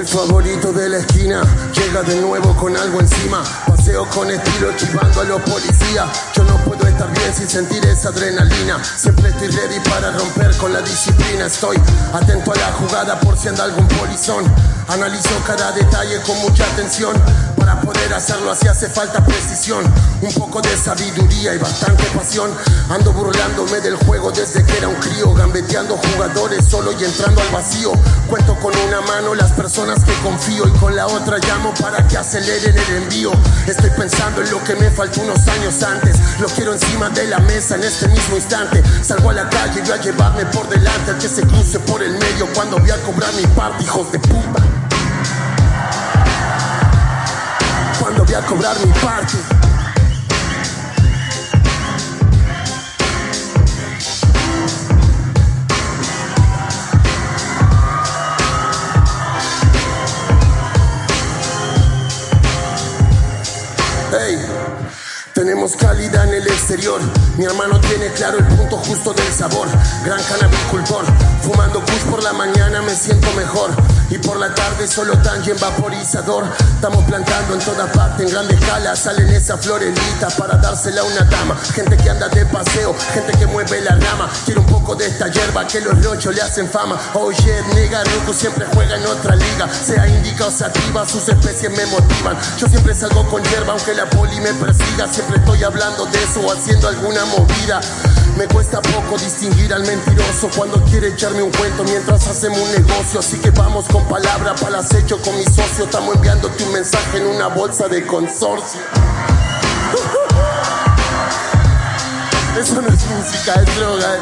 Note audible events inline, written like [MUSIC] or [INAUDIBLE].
favorito de la esquina llega de nuevo con algo encima. Paseo con estilo chivando a los policías. Yo no puedo estar bien sin sentir esa adrenalina. Siempre estoy ready para romper con la disciplina. Estoy atento a la jugada por si anda algún polizón. Analizo cada detalle con mucha atención. Para poder hacerlo así hace falta precisión. Un poco de sabiduría y bastante pasión. Ando burlándome del juego desde que era un crío. Gambeteando jugadores solo y entrando al vacío. Cuento con una mano las personas que confío y con la otra llamo para que aceleren el envío. Estoy pensando en lo que me faltó unos años antes. Lo quiero encima de la mesa en este mismo instante. Salgo a la calle y voy a llevarme por delante al que se cruce por el medio cuando voy a cobrar mi parte, hijos de puta. Voy a cobrar mi parte. Tenemos calidad en el exterior. Mi hermano tiene claro el punto justo del sabor. Gran cannabicultor, fumando kush por la mañana me siento mejor. Y por la tarde solo tan en vaporizador. Estamos plantando en toda parte, en grande escala. Salen esa florelita para dársela a una dama. Gente que anda de paseo, gente que mueve la rama. Quiero un poco de esta hierba que los rochos le hacen fama. Oh shit, nigga, siempre juega en otra liga. Sea indica o sativa, sus especies me motivan. Yo siempre salgo con hierba, aunque la poli me persiga. Siempre estoy hablando de eso o haciendo alguna movida. Me cuesta poco distinguir al mentiroso cuando quiere echarme un cuento mientras hacemos un negocio. Así que vamos con palabra para acecho con mi socio. Estamos enviándote un mensaje en una bolsa de consorcio. [LAUGHS] Eso no es música, es droga.